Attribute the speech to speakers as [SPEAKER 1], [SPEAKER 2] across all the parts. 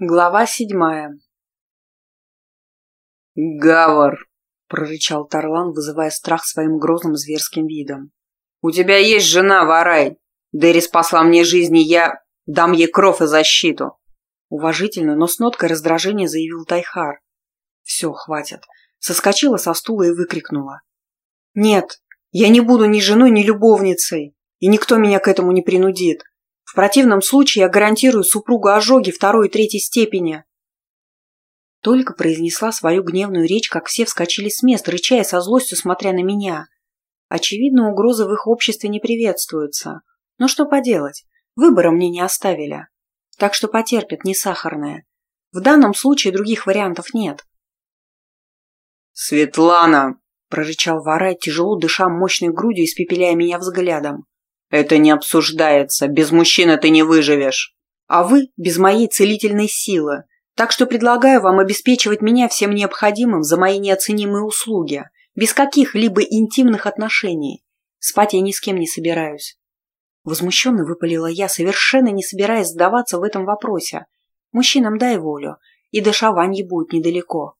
[SPEAKER 1] Глава седьмая
[SPEAKER 2] «Гавар!»
[SPEAKER 1] — прорычал Тарлан, вызывая страх своим грозным зверским видом.
[SPEAKER 2] «У тебя есть жена, Варай! Дерри спасла мне жизнь, и я дам ей кровь и защиту!»
[SPEAKER 1] Уважительно, но с ноткой раздражения заявил Тайхар. «Все, хватит!» Соскочила со стула и выкрикнула. «Нет, я не буду ни женой, ни любовницей, и никто меня к этому не принудит. В противном случае я гарантирую супругу ожоги второй и третьей степени. Только произнесла свою гневную речь, как все вскочили с мест, рычая со злостью, смотря на меня. Очевидно, угрозы в их обществе не приветствуются. Но что поделать, выбора мне не оставили. Так что потерпят не сахарное. В данном случае других вариантов нет.
[SPEAKER 2] «Светлана!»
[SPEAKER 1] – прорычал Варай, тяжело дыша мощной грудью, испепеляя меня взглядом.
[SPEAKER 2] Это не обсуждается. Без мужчины ты не выживешь.
[SPEAKER 1] А вы без моей целительной силы. Так что предлагаю вам обеспечивать меня всем необходимым за мои неоценимые услуги, без каких-либо интимных отношений. Спать я ни с кем не собираюсь. Возмущенно выпалила я, совершенно не собираясь сдаваться в этом вопросе. Мужчинам дай волю, и до шаваньи будет недалеко.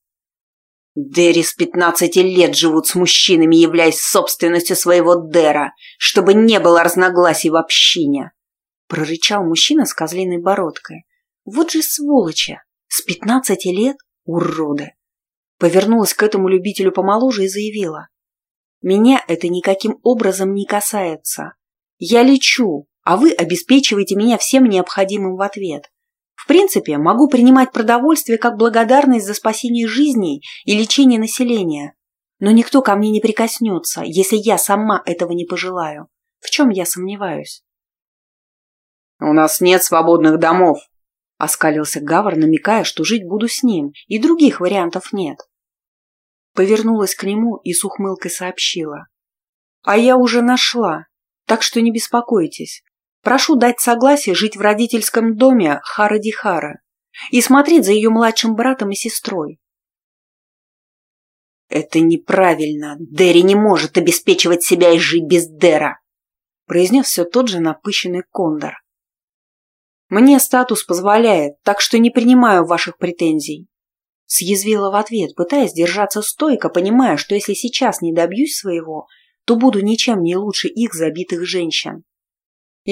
[SPEAKER 2] Дерри с пятнадцати лет живут с мужчинами, являясь собственностью своего Дера, чтобы не было разногласий в общине.
[SPEAKER 1] Прорычал мужчина с козлиной бородкой. Вот же сволочи! С пятнадцати лет? Уроды! Повернулась к этому любителю помоложе и заявила. Меня это никаким образом не касается. Я лечу, а вы обеспечиваете меня всем необходимым в ответ. Принципе, могу принимать продовольствие как благодарность за спасение жизней и лечение населения. Но никто ко мне не прикоснется, если я сама этого не пожелаю. В чем я сомневаюсь?
[SPEAKER 2] «У нас нет свободных домов», —
[SPEAKER 1] оскалился Гавр, намекая, что жить буду с ним, и других вариантов нет. Повернулась к нему и с ухмылкой сообщила. «А я уже нашла, так что не беспокойтесь. Прошу дать согласие жить в родительском доме Хара-Дихара и смотреть за ее младшим братом и сестрой.
[SPEAKER 2] «Это неправильно. Дерри не может обеспечивать себя и жить без Дера»,
[SPEAKER 1] произнес все тот же напыщенный Кондор. «Мне статус позволяет, так что не принимаю ваших претензий», съязвила в ответ, пытаясь держаться стойко, понимая, что если сейчас не добьюсь своего, то буду ничем не лучше их забитых женщин.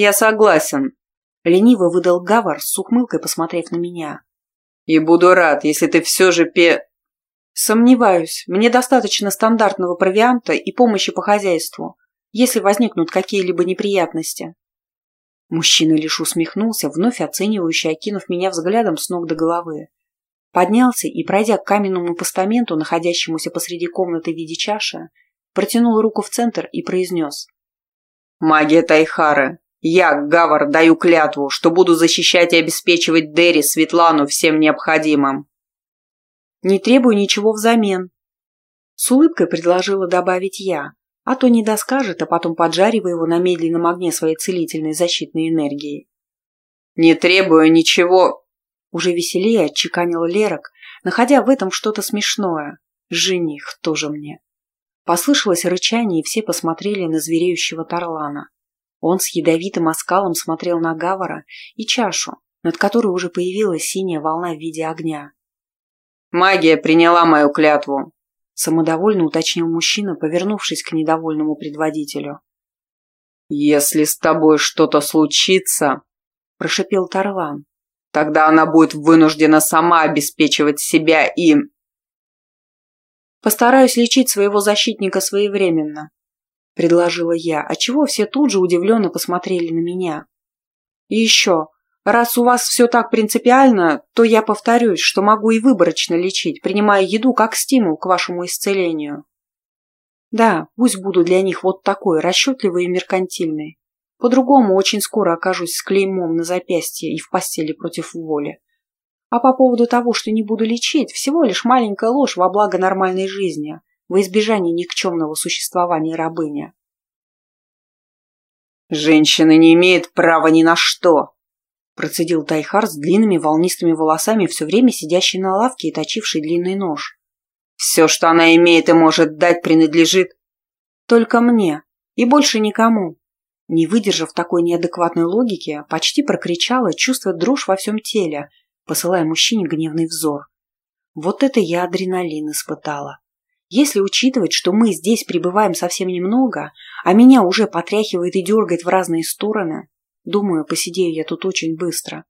[SPEAKER 2] «Я согласен», —
[SPEAKER 1] лениво выдал Гавар с ухмылкой, посмотрев на меня.
[SPEAKER 2] «И буду рад, если ты все же пе...»
[SPEAKER 1] «Сомневаюсь. Мне достаточно стандартного провианта и помощи по хозяйству, если возникнут какие-либо неприятности». Мужчина лишь усмехнулся, вновь оценивающе окинув меня взглядом с ног до головы. Поднялся и, пройдя к каменному постаменту, находящемуся посреди комнаты в виде чаши, протянул руку в центр и произнес.
[SPEAKER 2] «Магия Тайхары, я, Гавар, даю клятву, что буду защищать и обеспечивать Дерри, Светлану всем необходимым.
[SPEAKER 1] Не требую ничего взамен. С улыбкой предложила добавить я, а то не доскажет, а потом поджаривая его на медленном огне своей целительной защитной энергией.
[SPEAKER 2] Не требую ничего.
[SPEAKER 1] Уже веселее отчеканил Лерок, находя в этом что-то смешное. Жених тоже мне. Послышалось рычание, и все посмотрели на звереющего Тарлана. Он с ядовитым оскалом смотрел на Гавара и чашу, над которой уже появилась синяя волна в виде огня.
[SPEAKER 2] «Магия приняла мою клятву», –
[SPEAKER 1] самодовольно уточнил мужчина, повернувшись к недовольному предводителю.
[SPEAKER 2] «Если с тобой что-то случится», – прошипел Тарлан, – «тогда она будет вынуждена сама обеспечивать себя и...»
[SPEAKER 1] «Постараюсь лечить своего защитника своевременно», предложила я, отчего все тут же удивленно посмотрели на меня. И еще, раз у вас все так принципиально, то я повторюсь, что могу и выборочно лечить, принимая еду как стимул к вашему исцелению. Да, пусть буду для них вот такой, расчетливый и меркантильный. По-другому очень скоро окажусь с клеймом на запястье и в постели против воли. А по поводу того, что не буду лечить, всего лишь маленькая ложь во благо нормальной жизни, во избежание никчемного существования рабыня.
[SPEAKER 2] «Женщина не имеет права ни на что!»
[SPEAKER 1] процедил Тайхар с длинными волнистыми волосами, все время сидящий на лавке и точивший длинный нож.
[SPEAKER 2] «Все, что она имеет и может дать, принадлежит...»
[SPEAKER 1] «Только мне. И больше никому». Не выдержав такой неадекватной логики, почти прокричала, чувствуя дрожь во всем теле, посылая мужчине гневный взор. Вот это я адреналин испытала. Если учитывать, что мы здесь пребываем совсем немного, а меня уже потряхивает и дергает в разные стороны, думаю, посидею я тут очень быстро.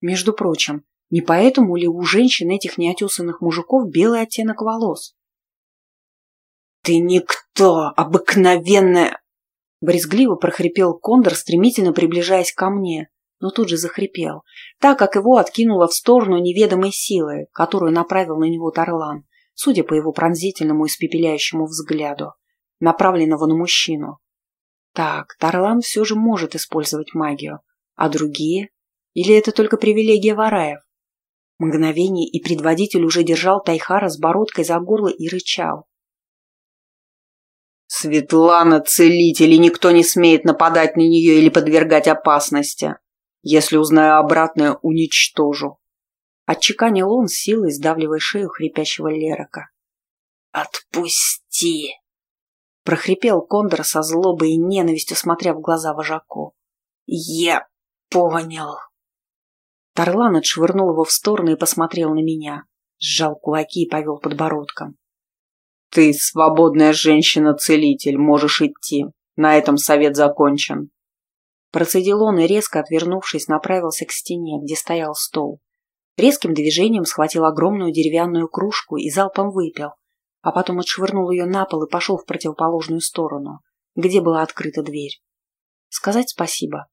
[SPEAKER 1] Между прочим, не поэтому ли у женщин этих неотесанных мужиков белый оттенок волос? «Ты никто, обыкновенная!» Брезгливо прохрипел Кондор, стремительно приближаясь ко мне, но тут же захрипел, так как его откинуло в сторону неведомой силы, которую направил на него Тарлан, судя по его пронзительному испепеляющему взгляду, направленного на мужчину. Так, Тарлан все же может использовать магию, а другие? Или это только привилегия Вараев? Мгновение, и предводитель уже держал Тайхара с бородкой за горло и рычал.
[SPEAKER 2] «Светлана – целитель, и никто не смеет нападать на нее или подвергать опасности. Если узнаю обратное, уничтожу».
[SPEAKER 1] Отчеканил он силой, сдавливая шею хрипящего Лерока.
[SPEAKER 2] «Отпусти!»
[SPEAKER 1] – прохрипел Кондор со злобой и ненавистью, смотря в глаза вожаку.
[SPEAKER 2] «Я понял!»
[SPEAKER 1] Тарлан отшвырнул его в сторону и посмотрел на меня. Сжал кулаки и повел подбородком.
[SPEAKER 2] «Ты свободная женщина-целитель, можешь идти. На этом совет закончен».
[SPEAKER 1] Процедил он и, резко отвернувшись, направился к стене, где стоял стол. Резким движением схватил огромную деревянную кружку и залпом выпил, а потом отшвырнул ее на пол и пошел в противоположную сторону, где была открыта дверь. Сказать спасибо.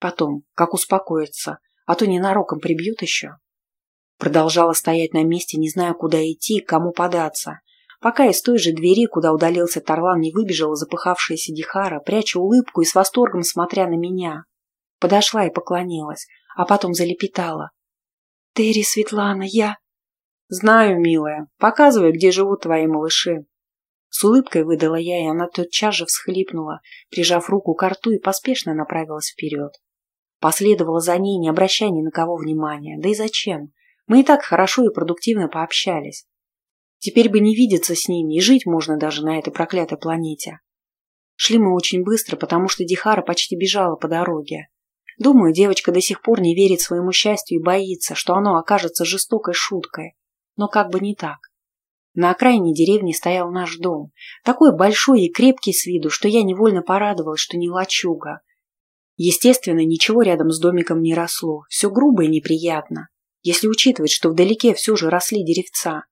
[SPEAKER 1] Потом, как успокоиться, а то ненароком прибьют еще. Продолжала стоять на месте, не зная, куда идти и кому податься, пока из той же двери, куда удалился Тарлан, не выбежала запыхавшаяся Дихара, пряча улыбку и с восторгом смотря на меня. Подошла и поклонилась, а потом залепетала. «Терри, Светлана, я...» «Знаю, милая. Показывай, где живут твои малыши». С улыбкой выдала я, и она тотчас же всхлипнула, прижав руку к рту и поспешно направилась вперед. Последовала за ней, не обращая ни на кого внимания. Да и зачем? Мы и так хорошо и продуктивно пообщались. Теперь бы не видеться с ними, и жить можно даже на этой проклятой планете. Шли мы очень быстро, потому что Дихара почти бежала по дороге. Думаю, девочка до сих пор не верит своему счастью и боится, что оно окажется жестокой шуткой. Но как бы не так. На окраине деревни стоял наш дом, такой большой и крепкий с виду, что я невольно порадовалась, что не лачуга, Естественно, ничего рядом с домиком не росло, все грубо и неприятно, если учитывать, что вдалеке все же росли деревца.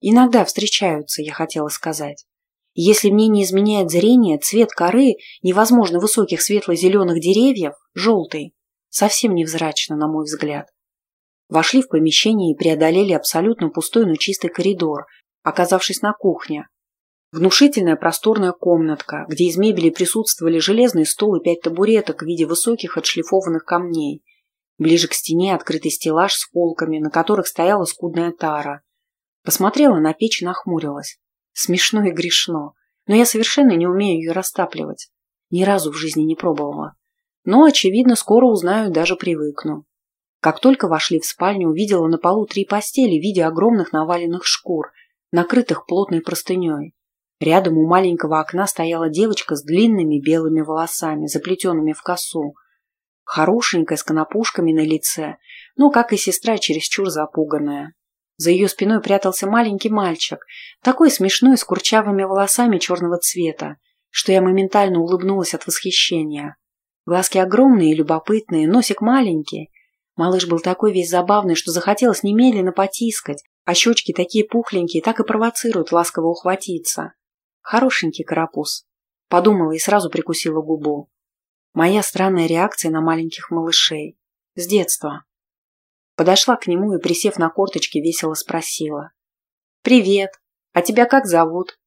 [SPEAKER 1] Иногда встречаются, я хотела сказать. Если мне не изменяет зрение, цвет коры невозможно высоких светло-зеленых деревьев, желтый, совсем невзрачно, на мой взгляд. Вошли в помещение и преодолели абсолютно пустой, но чистый коридор, оказавшись на кухне, Внушительная просторная комнатка, где из мебели присутствовали железный стол и пять табуреток в виде высоких отшлифованных камней. Ближе к стене открытый стеллаж с полками, на которых стояла скудная тара. Посмотрела на печь и нахмурилась. Смешно и грешно, но я совершенно не умею ее растапливать. Ни разу в жизни не пробовала. Но, очевидно, скоро узнаю и даже привыкну. Как только вошли в спальню, увидела на полу три постели в виде огромных наваленных шкур, накрытых плотной простыней. Рядом у маленького окна стояла девочка с длинными белыми волосами, заплетенными в косу. Хорошенькая, с конопушками на лице, но, как и сестра, чересчур запуганная. За ее спиной прятался маленький мальчик, такой смешной, с курчавыми волосами черного цвета, что я моментально улыбнулась от восхищения. Глазки огромные и любопытные, носик маленький. Малыш был такой весь забавный, что захотелось немедленно потискать, а щечки такие пухленькие, так и провоцируют ласково ухватиться. Хорошенький карапуз. Подумала и сразу прикусила губу. Моя странная реакция на маленьких малышей. С детства. Подошла к нему и, присев на корточки, весело спросила. «Привет! А тебя как зовут?»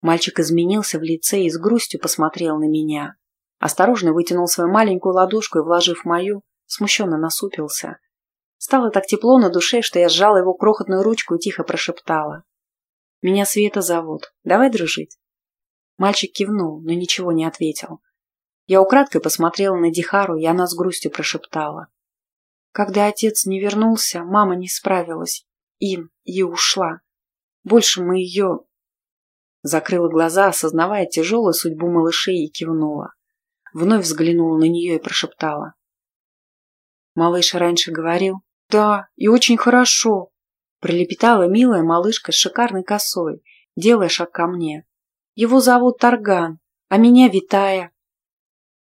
[SPEAKER 1] Мальчик изменился в лице и с грустью посмотрел на меня. Осторожно вытянул свою маленькую ладошку и, вложив мою, смущенно насупился. Стало так тепло на душе, что я сжала его крохотную ручку и тихо прошептала. Меня Света зовут. Давай дружить?» Мальчик кивнул, но ничего не ответил. Я украдкой посмотрела на Дихару, и она с грустью прошептала. Когда отец не вернулся, мама не справилась. Им и ушла. Больше мы ее... Закрыла глаза, осознавая тяжелую судьбу малышей, и кивнула. Вновь взглянула на нее и прошептала. Малыш раньше говорил, Да, и очень хорошо, пролепетала милая малышка с шикарной косой, делая шаг ко мне. Его зовут Тарган, а меня Витая.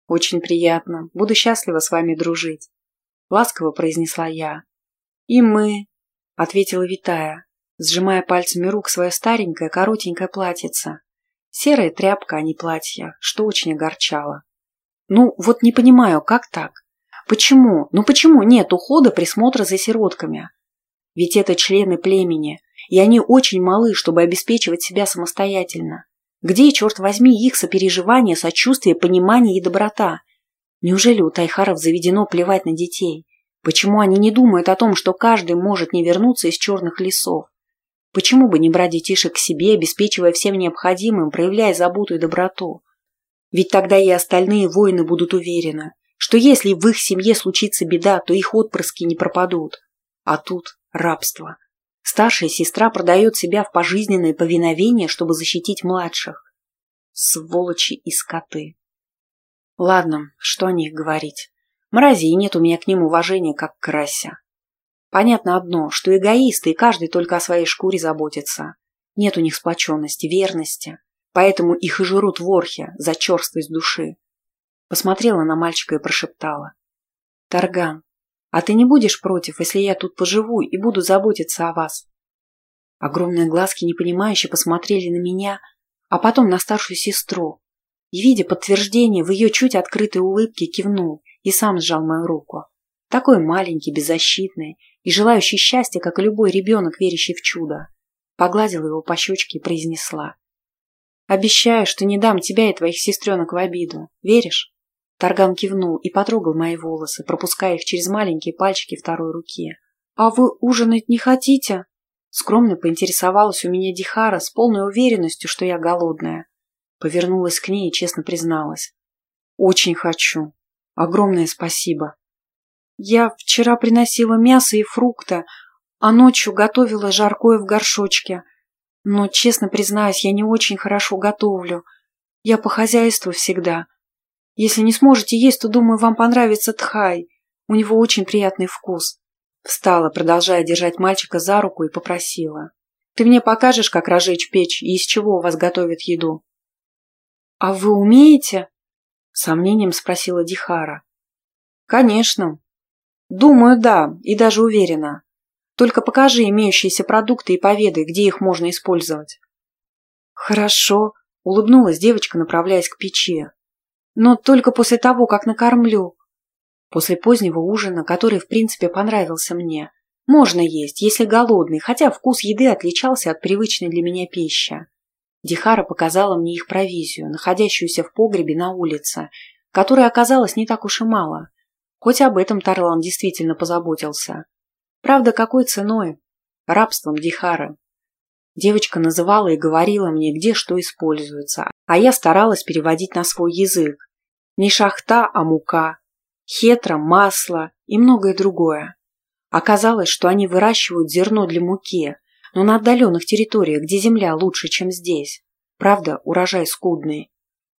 [SPEAKER 1] Очень приятно, буду счастлива с вами дружить, ласково произнесла я. И мы, ответила Витая, сжимая пальцами рук свое старенькое коротенькое платьице. Серая тряпка, а не платье, что очень огорчало. Ну, вот не понимаю, как так? Почему? Ну почему нет ухода присмотра за сиротками? Ведь это члены племени, и они очень малы, чтобы обеспечивать себя самостоятельно. Где, черт возьми, их сопереживание, сочувствие, понимание и доброта? Неужели у Тайхаров заведено плевать на детей? Почему они не думают о том, что каждый может не вернуться из черных лесов? Почему бы не брать детишек к себе, обеспечивая всем необходимым, проявляя заботу и доброту? Ведь тогда и остальные воины будут уверены, что если в их семье случится беда, то их отпрыски не пропадут. А тут рабство. Старшая сестра продает себя в пожизненное повиновение, чтобы защитить младших. Сволочи и скоты. Ладно, что о них говорить. Мрази, и нет у меня к ним уважения, как к расе. Понятно одно, что эгоисты, и каждый только о своей шкуре заботится. Нет у них сплоченности, верности. Поэтому их и жрут ворхи за черствость души. Посмотрела на мальчика и прошептала. «Тарган, а ты не будешь против, если я тут поживу и буду заботиться о вас?» Огромные глазки непонимающе посмотрели на меня, а потом на старшую сестру. И, видя подтверждение в ее чуть открытой улыбке, кивнул и сам сжал мою руку. Такой маленький, беззащитный и желающий счастья, как и любой ребенок, верящий в чудо. Погладила его по щечке и произнесла. «Обещаю, что не дам тебя и твоих сестренок в обиду. Веришь?» Тарган кивнул и потрогал мои волосы, пропуская их через маленькие пальчики второй руки. «А вы ужинать не хотите?» Скромно поинтересовалась у меня Дихара с полной уверенностью, что я голодная. Повернулась к ней и честно призналась. «Очень хочу. Огромное спасибо. Я вчера приносила мясо и фрукты, а ночью готовила жаркое в горшочке. Но, честно признаюсь, я не очень хорошо готовлю. Я по хозяйству всегда. Если не сможете есть, то, думаю, вам понравится тхай. У него очень приятный вкус. Встала, продолжая держать мальчика за руку, и попросила. «Ты мне покажешь, как разжечь печь и из чего у вас готовят еду?» «А вы умеете?» — сомнением спросила Дихара. «Конечно. Думаю, да, и даже уверена. Только покажи имеющиеся продукты и поведай, где их можно использовать». «Хорошо», — улыбнулась девочка, направляясь к печи. Но только после того, как накормлю. После позднего ужина, который в принципе понравился мне, можно есть, если голодный, хотя вкус еды отличался от привычной для меня пищи. Дихара показала мне их провизию, находящуюся в погребе на улице, которой оказалось не так уж и мало. Хоть об этом Тарлан действительно позаботился. Правда, какой ценой? Рабством Дихары. Девочка называла и говорила мне, где что используется, а я старалась переводить на свой язык. Не шахта, а мука, хетра, масло и многое другое. Оказалось, что они выращивают зерно для муки, но на отдаленных территориях, где земля лучше, чем здесь. Правда, урожай скудный.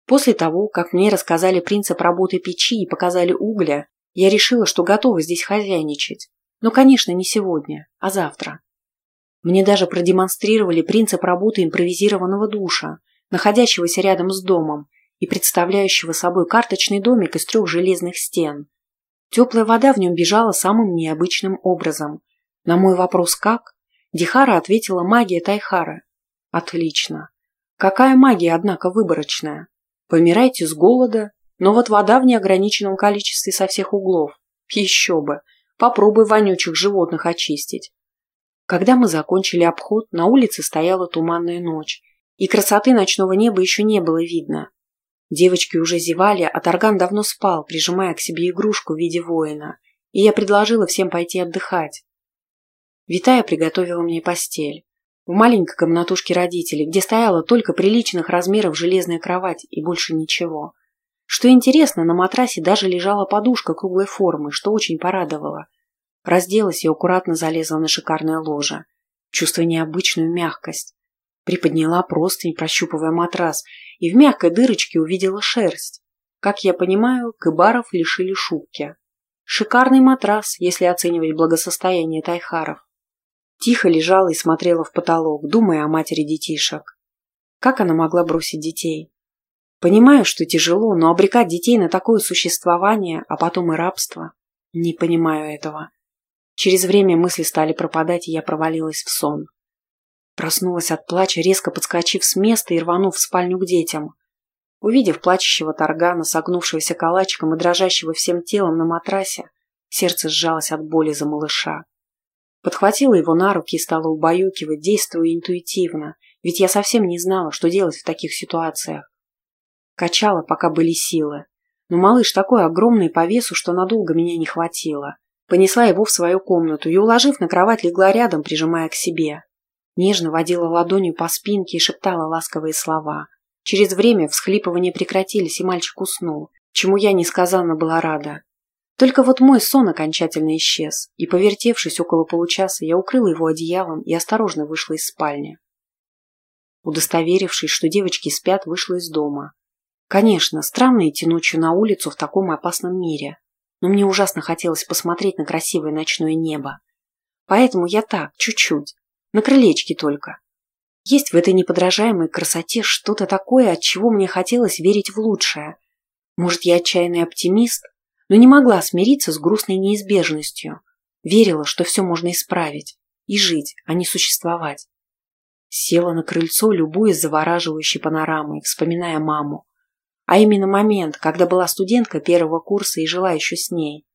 [SPEAKER 1] После того, как мне рассказали принцип работы печи и показали угля, я решила, что готова здесь хозяйничать. Но, конечно, не сегодня, а завтра. Мне даже продемонстрировали принцип работы импровизированного душа, находящегося рядом с домом и представляющего собой карточный домик из трех железных стен. Теплая вода в нем бежала самым необычным образом. На мой вопрос «как?» Дихара ответила магия Тайхара. Отлично. Какая магия, однако, выборочная. Помирайте с голода, но вот вода в неограниченном количестве со всех углов. Еще бы. Попробуй вонючих животных очистить. Когда мы закончили обход, на улице стояла туманная ночь, и красоты ночного неба еще не было видно. Девочки уже зевали, а Тарган давно спал, прижимая к себе игрушку в виде воина, и я предложила всем пойти отдыхать. Витая приготовила мне постель. В маленькой комнатушке родителей, где стояла только приличных размеров железная кровать и больше ничего. Что интересно, на матрасе даже лежала подушка круглой формы, что очень порадовало. Разделась и аккуратно залезла на шикарное ложе, чувствуя необычную мягкость. Приподняла простынь, прощупывая матрас, и в мягкой дырочке увидела шерсть. Как я понимаю, кыбаров лишили шубки. Шикарный матрас, если оценивать благосостояние тайхаров. Тихо лежала и смотрела в потолок, думая о матери детишек. Как она могла бросить детей? Понимаю, что тяжело, но обрекать детей на такое существование, а потом и рабство, не понимаю этого. Через время мысли стали пропадать, и я провалилась в сон. Проснулась от плача, резко подскочив с места и рванув в спальню к детям. Увидев плачущего Таргана, согнувшегося калачиком и дрожащего всем телом на матрасе, сердце сжалось от боли за малыша. Подхватила его на руки и стала убаюкивать, действуя интуитивно, ведь я совсем не знала, что делать в таких ситуациях. Качала, пока были силы. Но малыш такой огромный по весу, что надолго меня не хватило. Понесла его в свою комнату и, уложив на кровать, легла рядом, прижимая к себе. Нежно водила ладонью по спинке и шептала ласковые слова. Через время всхлипывания прекратились, и мальчик уснул, чему я несказанно была рада. Только вот мой сон окончательно исчез, и, повертевшись около получаса, я укрыла его одеялом и осторожно вышла из спальни. Удостоверившись, что девочки спят, вышла из дома. Конечно, странно идти ночью на улицу в таком опасном мире, но мне ужасно хотелось посмотреть на красивое ночное небо. Поэтому я так, чуть-чуть, на крылечке только. Есть в этой неподражаемой красоте что-то такое, от чего мне хотелось верить в лучшее. Может, я отчаянный оптимист, но не могла смириться с грустной неизбежностью. Верила, что все можно исправить. И жить, а не существовать. Села на крыльцо, любуясь завораживающей панорамой, вспоминая маму. А именно момент, когда была студентка первого курса и жила еще с ней.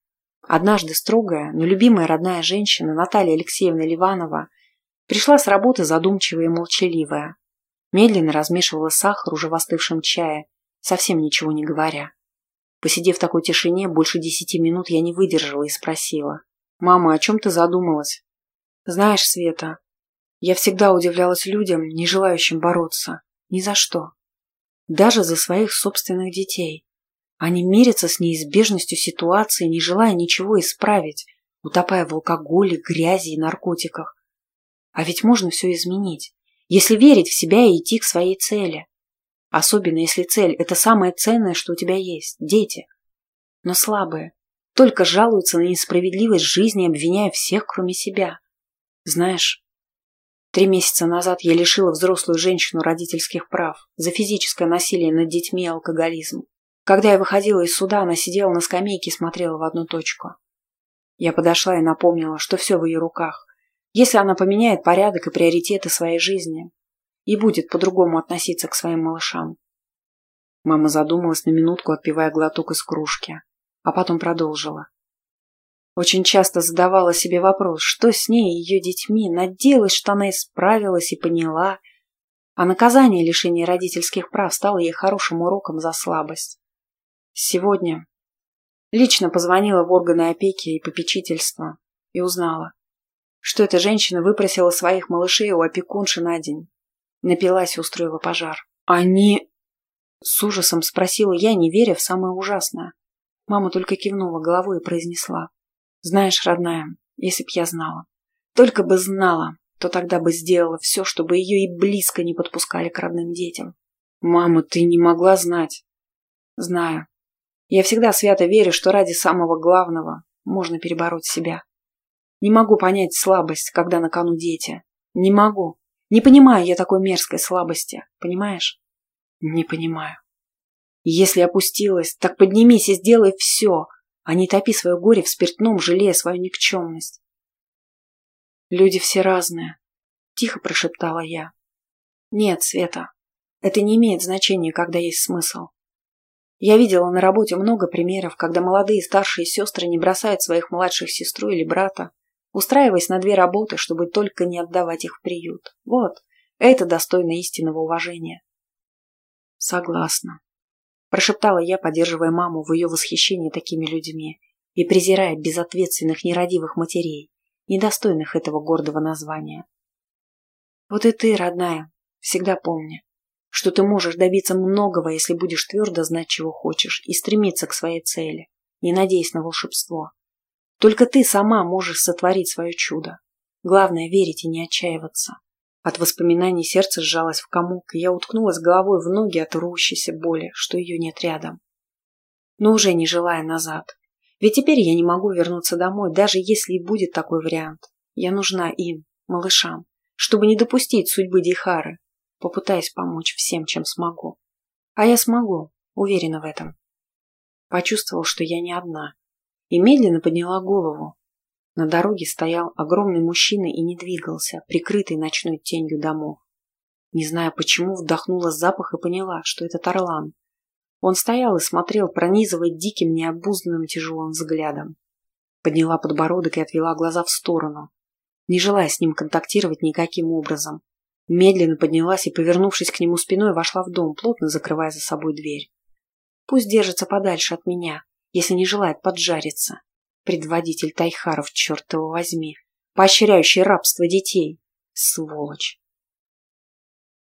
[SPEAKER 1] Однажды строгая, но любимая родная женщина Наталья Алексеевна Ливанова пришла с работы задумчивая и молчаливая. Медленно размешивала сахар уже в остывшем чае, совсем ничего не говоря. Посидев в такой тишине больше десяти минут, я не выдержала и спросила. «Мама, о чем ты задумалась?» «Знаешь, Света, я всегда удивлялась людям, не желающим бороться. Ни за что даже за своих собственных детей. Они мирятся с неизбежностью ситуации, не желая ничего исправить, утопая в алкоголе, грязи и наркотиках. А ведь можно все изменить, если верить в себя и идти к своей цели. Особенно если цель – это самое ценное, что у тебя есть – дети. Но слабые, только жалуются на несправедливость жизни, обвиняя всех, кроме себя. Знаешь, Три месяца назад я лишила взрослую женщину родительских прав за физическое насилие над детьми и алкоголизм. Когда я выходила из суда, она сидела на скамейке и смотрела в одну точку. Я подошла и напомнила, что все в ее руках. Если она поменяет порядок и приоритеты своей жизни и будет по-другому относиться к своим малышам. Мама задумалась на минутку, отпивая глоток из кружки, а потом продолжила. Очень часто задавала себе вопрос, что с ней и ее детьми, надеялась, что она исправилась и поняла. А наказание лишения родительских прав стало ей хорошим уроком за слабость. Сегодня лично позвонила в органы опеки и попечительства и узнала, что эта женщина выпросила своих малышей у опекунши на день. Напилась устроила пожар. Они... С ужасом спросила я, не веря в самое ужасное. Мама только кивнула головой и произнесла. Знаешь, родная, если б я знала, только бы знала, то тогда бы сделала все, чтобы ее и близко не подпускали к родным детям. Мама, ты не могла знать. Знаю. Я всегда свято верю, что ради самого главного можно перебороть себя. Не могу понять слабость, когда на кону дети. Не могу. Не понимаю я такой мерзкой слабости. Понимаешь? Не понимаю. Если опустилась, так поднимись и сделай все, а не топи свое горе в спиртном, жалея свою никчемность. Люди все разные, тихо прошептала я. Нет, Света, это не имеет значения, когда есть смысл. Я видела на работе много примеров, когда молодые старшие сестры не бросают своих младших сестру или брата, устраиваясь на две работы, чтобы только не отдавать их в приют. Вот, это достойно истинного уважения. Согласна прошептала я, поддерживая маму в ее восхищении такими людьми и презирая безответственных нерадивых матерей, недостойных этого гордого названия. Вот и ты, родная, всегда помни, что ты можешь добиться многого, если будешь твердо знать, чего хочешь, и стремиться к своей цели, не надеясь на волшебство. Только ты сама можешь сотворить свое чудо. Главное – верить и не отчаиваться. От воспоминаний сердце сжалось в комок, и я уткнулась головой в ноги от рвущейся боли, что ее нет рядом. Но уже не желая назад. Ведь теперь я не могу вернуться домой, даже если и будет такой вариант. Я нужна им, малышам, чтобы не допустить судьбы Дихары. Попытаюсь помочь всем, чем смогу. А я смогу, уверена в этом. Почувствовал, что я не одна. И медленно подняла голову. На дороге стоял огромный мужчина и не двигался, прикрытый ночной тенью домов. Не зная почему, вдохнула запах и поняла, что это Тарлан. Он стоял и смотрел, пронизывая диким, необузданным тяжелым взглядом. Подняла подбородок и отвела глаза в сторону, не желая с ним контактировать никаким образом. Медленно поднялась и, повернувшись к нему спиной, вошла в дом, плотно закрывая за собой дверь. Пусть держится подальше от меня, если не желает поджариться. Предводитель Тайхаров, черт его возьми, поощряющий рабство детей. Сволочь.